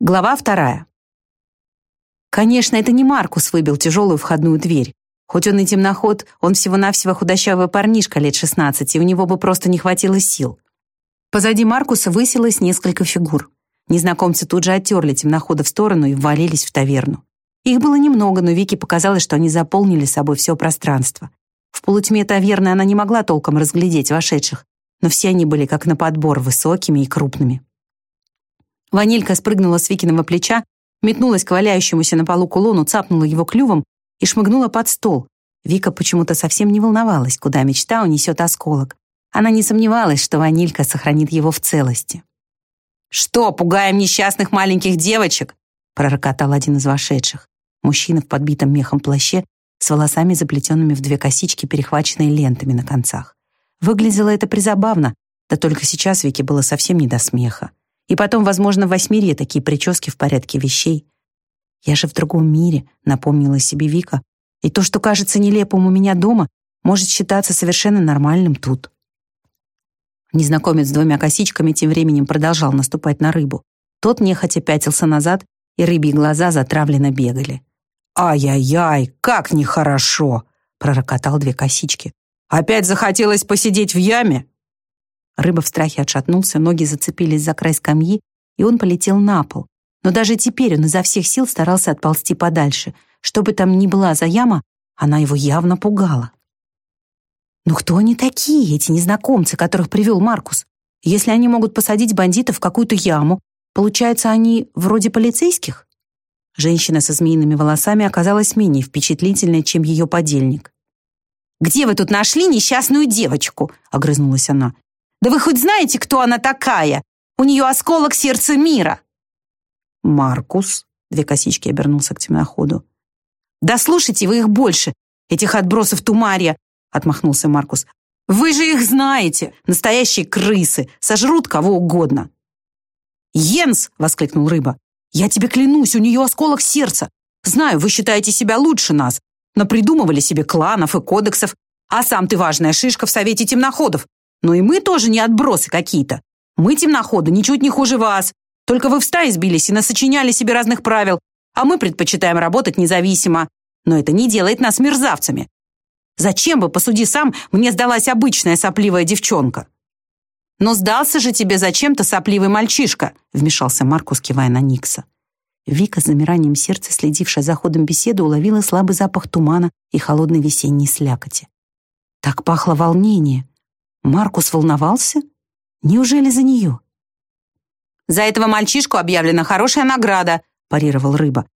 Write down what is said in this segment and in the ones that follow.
Глава вторая. Конечно, это не Маркус выбил тяжелую входную дверь. Хоть он и темноход, он всего-навсего худощавый парнишка лет 16, и у него бы просто не хватило сил. Позади Маркуса высилось несколько фигур. Незнакомцы тут же оттерли темнохода в сторону и ввалились в таверну. Их было немного, но Вике показалось, что они заполнили собой все пространство. В полутьме таверны она не могла толком разглядеть вошедших, но все они были как на подбор высокими и крупными. Ванилька спрыгнула с Викиного плеча, метнулась к валяющемуся на полу кулону, цапнула его клювом и шмыгнула под стол. Вика почему-то совсем не волновалась, куда мечта унесет осколок. Она не сомневалась, что ванилька сохранит его в целости. «Что, пугаем несчастных маленьких девочек?» пророкотал один из вошедших. Мужчина в подбитом мехом плаще с волосами, заплетенными в две косички, перехваченные лентами на концах. Выглядело это призабавно, да только сейчас Вике было совсем не до смеха. И потом, возможно, в восьмерье такие прически в порядке вещей. Я же в другом мире, напомнила себе Вика. И то, что кажется нелепым у меня дома, может считаться совершенно нормальным тут. Незнакомец с двумя косичками тем временем продолжал наступать на рыбу. Тот нехотя пятился назад, и рыбьи глаза затравленно бегали. «Ай-яй-яй, как нехорошо!» — пророкотал две косички. «Опять захотелось посидеть в яме?» Рыба в страхе отшатнулся, ноги зацепились за край скамьи, и он полетел на пол. Но даже теперь он изо всех сил старался отползти подальше. Что бы там ни была за яма, она его явно пугала. Но кто они такие, эти незнакомцы, которых привел Маркус? Если они могут посадить бандитов в какую-то яму, получается, они вроде полицейских? Женщина со змеиными волосами оказалась менее впечатлительной, чем ее подельник. «Где вы тут нашли несчастную девочку?» — огрызнулась она. Да вы хоть знаете, кто она такая? У нее осколок сердца мира!» «Маркус», — две косички обернулся к темноходу. «Да слушайте вы их больше, этих отбросов Тумария!» — отмахнулся Маркус. «Вы же их знаете! Настоящие крысы! Сожрут кого угодно!» «Йенс!» — воскликнул рыба. «Я тебе клянусь, у нее осколок сердца! Знаю, вы считаете себя лучше нас, но придумывали себе кланов и кодексов, а сам ты важная шишка в Совете темноходов. Но и мы тоже не отбросы какие-то. Мы, темноходы, ничуть не хуже вас. Только вы в стае сбились и насочиняли себе разных правил, а мы предпочитаем работать независимо. Но это не делает нас мерзавцами. Зачем бы, посуди сам, мне сдалась обычная сопливая девчонка? Но сдался же тебе зачем-то сопливый мальчишка, вмешался Маркус, кивая на Никса. Вика с замиранием сердца, следившая за ходом беседы, уловила слабый запах тумана и холодной весенней слякоти. Так пахло волнение. Маркус волновался? Неужели за нее? «За этого мальчишку объявлена хорошая награда», – парировал Рыба.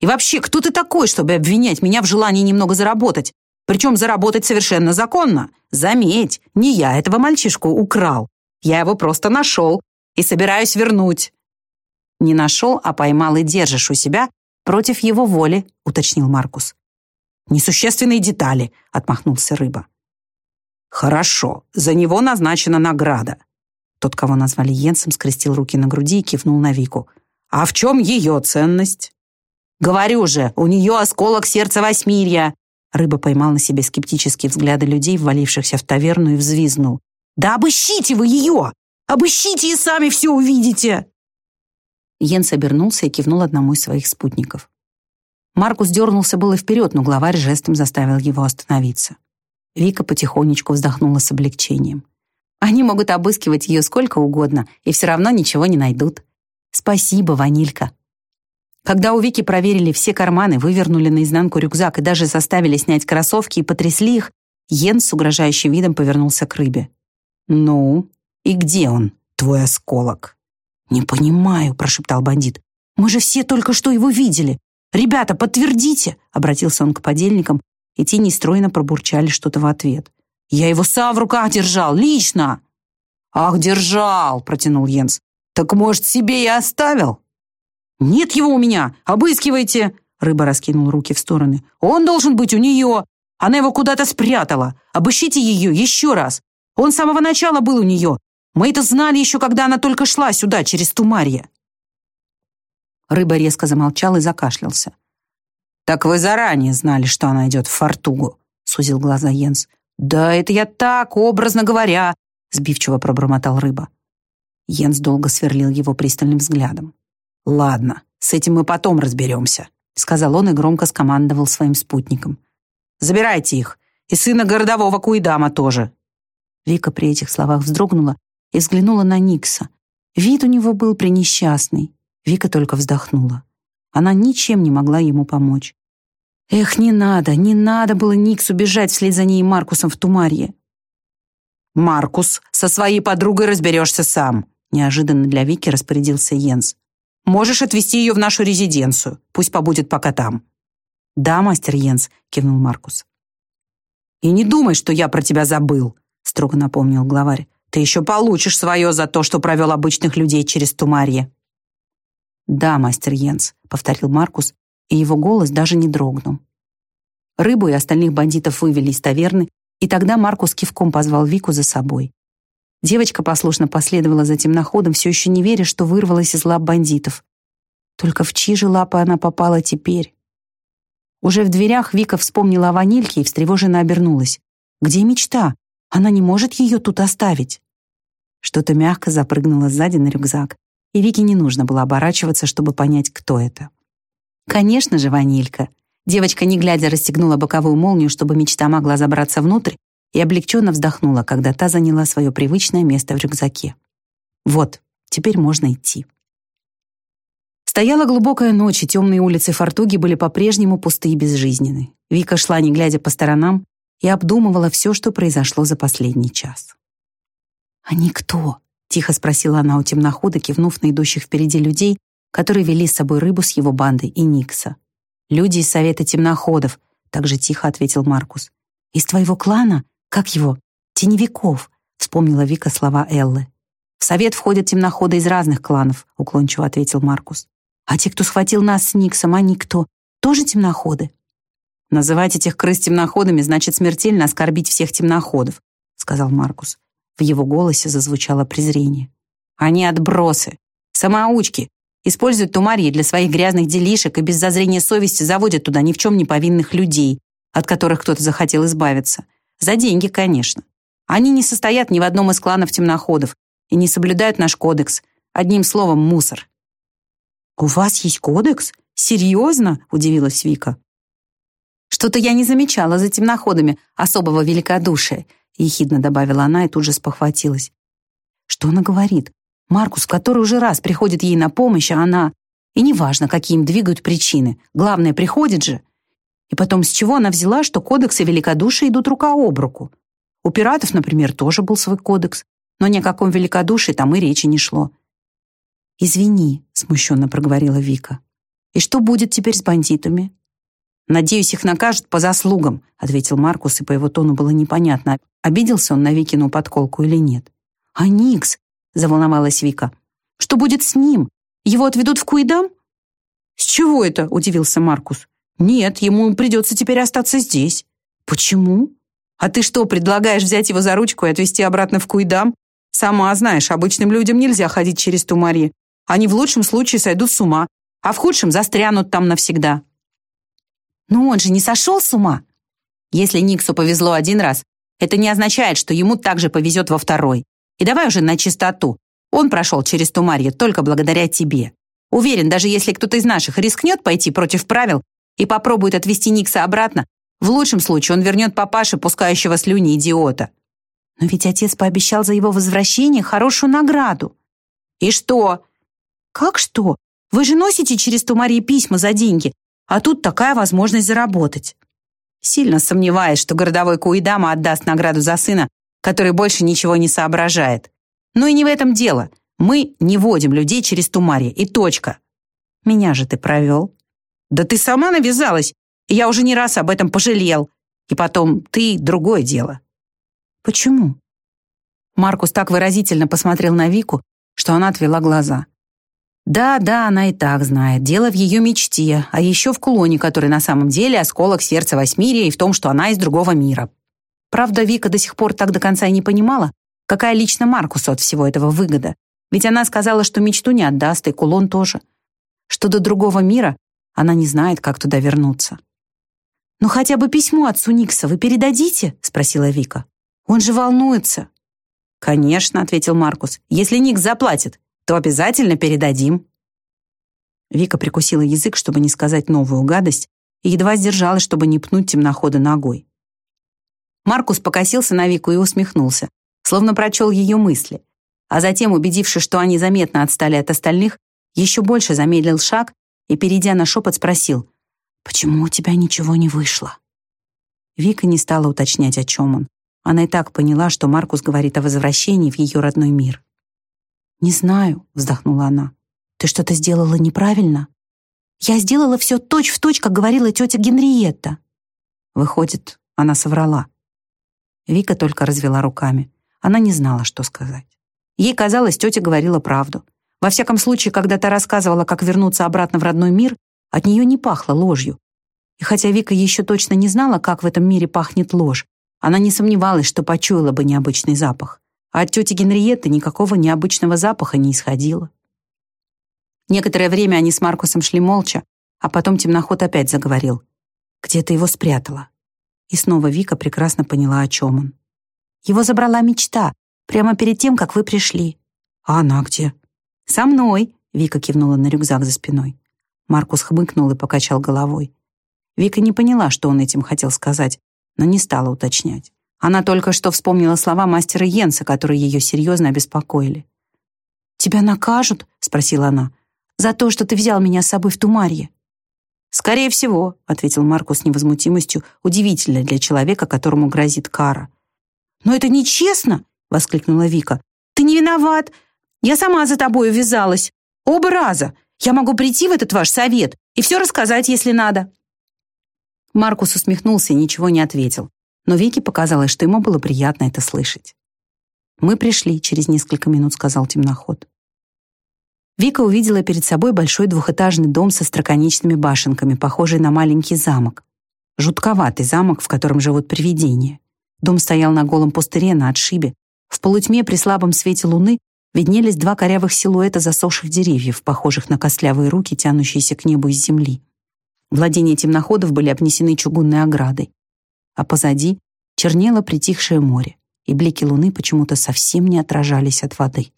«И вообще, кто ты такой, чтобы обвинять меня в желании немного заработать? Причем заработать совершенно законно. Заметь, не я этого мальчишку украл. Я его просто нашел и собираюсь вернуть». «Не нашел, а поймал и держишь у себя против его воли», – уточнил Маркус. «Несущественные детали», – отмахнулся Рыба. «Хорошо, за него назначена награда». Тот, кого назвали Йенсом, скрестил руки на груди и кивнул на Вику. «А в чем ее ценность?» «Говорю же, у нее осколок сердца Восьмирья!» Рыба поймал на себе скептические взгляды людей, ввалившихся в таверну, и взвизнул. «Да обыщите вы ее! Обыщите и сами все увидите!» Йенс обернулся и кивнул одному из своих спутников. Маркус дернулся было вперед, но главарь жестом заставил его остановиться. Вика потихонечку вздохнула с облегчением. Они могут обыскивать ее сколько угодно и все равно ничего не найдут. Спасибо, Ванилька. Когда у Вики проверили все карманы, вывернули наизнанку рюкзак и даже заставили снять кроссовки и потрясли их, Йен с угрожающим видом повернулся к рыбе. «Ну, и где он, твой осколок?» «Не понимаю», — прошептал бандит. «Мы же все только что его видели. Ребята, подтвердите!» — обратился он к подельникам, и те нестройно пробурчали что-то в ответ. «Я его сам в руках держал, лично!» «Ах, держал!» — протянул Йенс. «Так, может, себе и оставил?» «Нет его у меня! Обыскивайте!» Рыба раскинул руки в стороны. «Он должен быть у нее! Она его куда-то спрятала! Обыщите ее еще раз! Он с самого начала был у нее! Мы это знали еще, когда она только шла сюда, через Тумарье!» Рыба резко замолчал и закашлялся. «Так вы заранее знали, что она идет в Фортугу», — сузил глаза Йенс. «Да это я так, образно говоря», — сбивчиво пробормотал рыба. Йенс долго сверлил его пристальным взглядом. «Ладно, с этим мы потом разберемся», — сказал он и громко скомандовал своим спутникам. «Забирайте их, и сына городового Куидама тоже». Вика при этих словах вздрогнула и взглянула на Никса. Вид у него был пренесчастный. Вика только вздохнула. Она ничем не могла ему помочь. Эх, не надо, не надо было Никсу бежать вслед за ней и Маркусом в Тумарье. «Маркус, со своей подругой разберешься сам», неожиданно для Вики распорядился Йенс. «Можешь отвезти ее в нашу резиденцию. Пусть побудет пока там». «Да, мастер Йенс», — кивнул Маркус. «И не думай, что я про тебя забыл», — строго напомнил главарь. «Ты еще получишь свое за то, что провел обычных людей через Тумарье». «Да, мастер Йенс», — повторил Маркус, и его голос даже не дрогнул. Рыбу и остальных бандитов вывели из таверны, и тогда Маркус кивком позвал Вику за собой. Девочка послушно последовала за темноходом, все еще не веря, что вырвалась из лап бандитов. Только в чьи же лапы она попала теперь? Уже в дверях Вика вспомнила о ванильке и встревоженно обернулась. Где мечта? Она не может ее тут оставить. Что-то мягко запрыгнуло сзади на рюкзак, и Вике не нужно было оборачиваться, чтобы понять, кто это. Конечно же, ванилька. Девочка, не глядя, расстегнула боковую молнию, чтобы мечта могла забраться внутрь, и облегченно вздохнула, когда та заняла свое привычное место в рюкзаке. Вот, теперь можно идти. Стояла глубокая ночь, и темные улицы Фортуги были по-прежнему пусты и безжизненны. Вика шла, не глядя по сторонам, и обдумывала все, что произошло за последний час. «Они кто?» — тихо спросила она у темнохода, кивнув на идущих впереди людей, которые вели с собой рыбу с его бандой и Никса. «Люди из Совета темноходов», — также тихо ответил Маркус. «Из твоего клана? Как его? Теневиков», — вспомнила Вика слова Эллы. «В Совет входят темноходы из разных кланов», — уклончиво ответил Маркус. «А те, кто схватил нас с Никсом, они кто? Тоже темноходы?» «Называть этих крыс темноходами значит смертельно оскорбить всех темноходов», — сказал Маркус. В его голосе зазвучало презрение. «Они отбросы, самоучки, Используют Тумарьи для своих грязных делишек и без зазрения совести заводят туда ни в чем не повинных людей, от которых кто-то захотел избавиться. За деньги, конечно. Они не состоят ни в одном из кланов темноходов и не соблюдают наш кодекс. Одним словом, мусор. «У вас есть кодекс? Серьезно?» — удивилась Вика. «Что-то я не замечала за темноходами особого великодушия», — ехидно добавила она и тут же спохватилась. «Что она говорит? Маркус, который уже раз приходит ей на помощь, а она... И неважно, какие им двигают причины. Главное, приходит же. И потом, с чего она взяла, что кодексы великодушия идут рука об руку? У пиратов, например, тоже был свой кодекс, но ни о каком великодушии там и речи не шло. «Извини», — смущенно проговорила Вика. «И что будет теперь с бандитами?» «Надеюсь, их накажут по заслугам», — ответил Маркус, и по его тону было непонятно, обиделся он на Викину подколку или нет. «А Никс? — заволновалась Вика. «Что будет с ним? Его отведут в Куидам?» «С чего это?» — удивился Маркус. «Нет, ему придется теперь остаться здесь». «Почему?» «А ты что, предлагаешь взять его за ручку и отвезти обратно в Куидам? Сама знаешь, обычным людям нельзя ходить через Тумари. Они в лучшем случае сойдут с ума, а в худшем застрянут там навсегда». «Но он же не сошел с ума!» «Если Никсу повезло один раз, это не означает, что ему также повезет во второй. И давай уже на чистоту. Он прошел через Тумарье только благодаря тебе. Уверен, даже если кто-то из наших рискнет пойти против правил и попробует отвести Никса обратно, в лучшем случае он вернет папаше, пускающего слюни идиота. Но ведь отец пообещал за его возвращение хорошую награду. И что? Как что? Вы же носите через Тумарье письма за деньги, а тут такая возможность заработать. Сильно сомневаюсь, что городовой Куидама отдаст награду за сына, который больше ничего не соображает. Но и не в этом дело. Мы не водим людей через Тумари, и точка. Меня же ты провел. Да ты сама навязалась, и я уже не раз об этом пожалел. И потом, ты — другое дело. Почему? Маркус так выразительно посмотрел на Вику, что она отвела глаза. Да, да, она и так знает. Дело в ее мечте, а еще в кулоне, который на самом деле осколок сердца Восьмирия и в том, что она из другого мира. Правда, Вика до сих пор так до конца и не понимала, какая лично Маркусу от всего этого выгода. Ведь она сказала, что мечту не отдаст, и кулон тоже. Что до другого мира она не знает, как туда вернуться. «Ну хотя бы письмо отцу Никса вы передадите?» — спросила Вика. «Он же волнуется». «Конечно», — ответил Маркус. «Если Никс заплатит, то обязательно передадим». Вика прикусила язык, чтобы не сказать новую гадость, и едва сдержалась, чтобы не пнуть темнохода ногой. Маркус покосился на Вику и усмехнулся, словно прочел ее мысли, а затем, убедившись, что они заметно отстали от остальных, еще больше замедлил шаг и, перейдя на шепот, спросил, «Почему у тебя ничего не вышло?» Вика не стала уточнять, о чем он. Она и так поняла, что Маркус говорит о возвращении в ее родной мир. «Не знаю», — вздохнула она. «Ты что-то сделала неправильно?» «Я сделала все точь-в-точь, как говорила тетя Генриетта». Выходит, она соврала. Вика только развела руками. Она не знала, что сказать. Ей казалось, тетя говорила правду. Во всяком случае, когда та рассказывала, как вернуться обратно в родной мир, от нее не пахло ложью. И хотя Вика еще точно не знала, как в этом мире пахнет ложь, она не сомневалась, что почуяла бы необычный запах. А от тети Генриетты никакого необычного запаха не исходило. Некоторое время они с Маркусом шли молча, а потом темноход опять заговорил. «Где ты его спрятала?» И снова Вика прекрасно поняла, о чем он. «Его забрала мечта, прямо перед тем, как вы пришли». «А она где?» «Со мной», — Вика кивнула на рюкзак за спиной. Маркус хмыкнул и покачал головой. Вика не поняла, что он этим хотел сказать, но не стала уточнять. Она только что вспомнила слова мастера Йенса, которые ее серьезно обеспокоили. «Тебя накажут?» — спросила она. «За то, что ты взял меня с собой в Тумарье». «Скорее всего», — ответил Маркус с невозмутимостью, удивительной для человека, которому грозит кара. «Но это нечестно!» — воскликнула Вика. «Ты не виноват! Я сама за тобой увязалась! Оба раза! Я могу прийти в этот ваш совет и все рассказать, если надо!» Маркус усмехнулся и ничего не ответил, но Вике показалось, что ему было приятно это слышать. «Мы пришли через несколько минут», — сказал темноход. Вика увидела перед собой большой двухэтажный дом со строконечными башенками, похожий на маленький замок. Жутковатый замок, в котором живут привидения. Дом стоял на голом пустыре на отшибе. В полутьме при слабом свете луны виднелись два корявых силуэта засохших деревьев, похожих на костлявые руки, тянущиеся к небу из земли. Владения темноходов были обнесены чугунной оградой. А позади чернело притихшее море, и блики луны почему-то совсем не отражались от воды.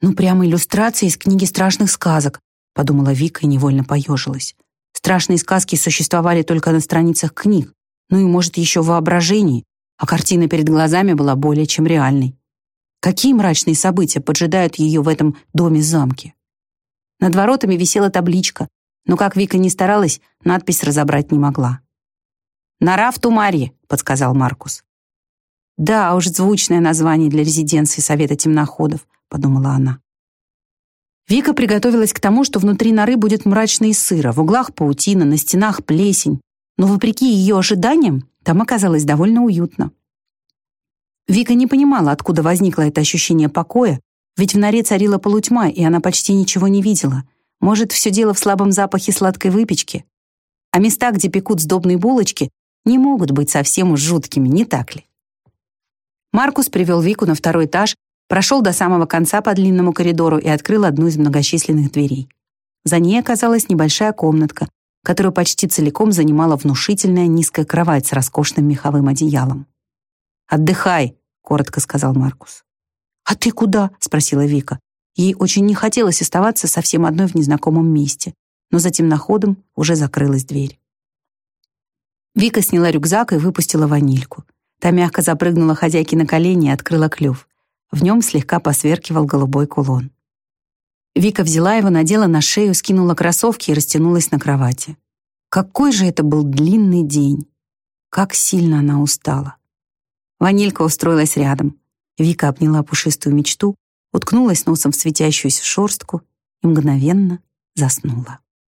«Ну, прямо иллюстрация из книги страшных сказок», подумала Вика и невольно поежилась. Страшные сказки существовали только на страницах книг, ну и, может, еще в воображении, а картина перед глазами была более чем реальной. Какие мрачные события поджидают ее в этом доме-замке? Над воротами висела табличка, но, как Вика не старалась, надпись разобрать не могла. «Нора в Тумаре», — подсказал Маркус. «Да, уж звучное название для резиденции Совета темноходов», — подумала она. Вика приготовилась к тому, что внутри норы будет мрачно и сыро, в углах паутина, на стенах плесень, но, вопреки ее ожиданиям, там оказалось довольно уютно. Вика не понимала, откуда возникло это ощущение покоя, ведь в норе царила полутьма, и она почти ничего не видела. Может, все дело в слабом запахе сладкой выпечки? А места, где пекут сдобные булочки, не могут быть совсем уж жуткими, не так ли? Маркус привел Вику на второй этаж, прошел до самого конца по длинному коридору и открыл одну из многочисленных дверей. За ней оказалась небольшая комнатка, которую почти целиком занимала внушительная низкая кровать с роскошным меховым одеялом. «Отдыхай», — коротко сказал Маркус. «А ты куда?» — спросила Вика. Ей очень не хотелось оставаться совсем одной в незнакомом месте, но за темноходом уже закрылась дверь. Вика сняла рюкзак и выпустила ванильку. Та мягко запрыгнула хозяйке на колени и открыла клюв. В нем слегка посверкивал голубой кулон. Вика взяла его, надела на шею, скинула кроссовки и растянулась на кровати. Какой же это был длинный день! Как сильно она устала! Ванилька устроилась рядом. Вика обняла пушистую мечту, уткнулась носом в светящуюся шорстку и мгновенно заснула.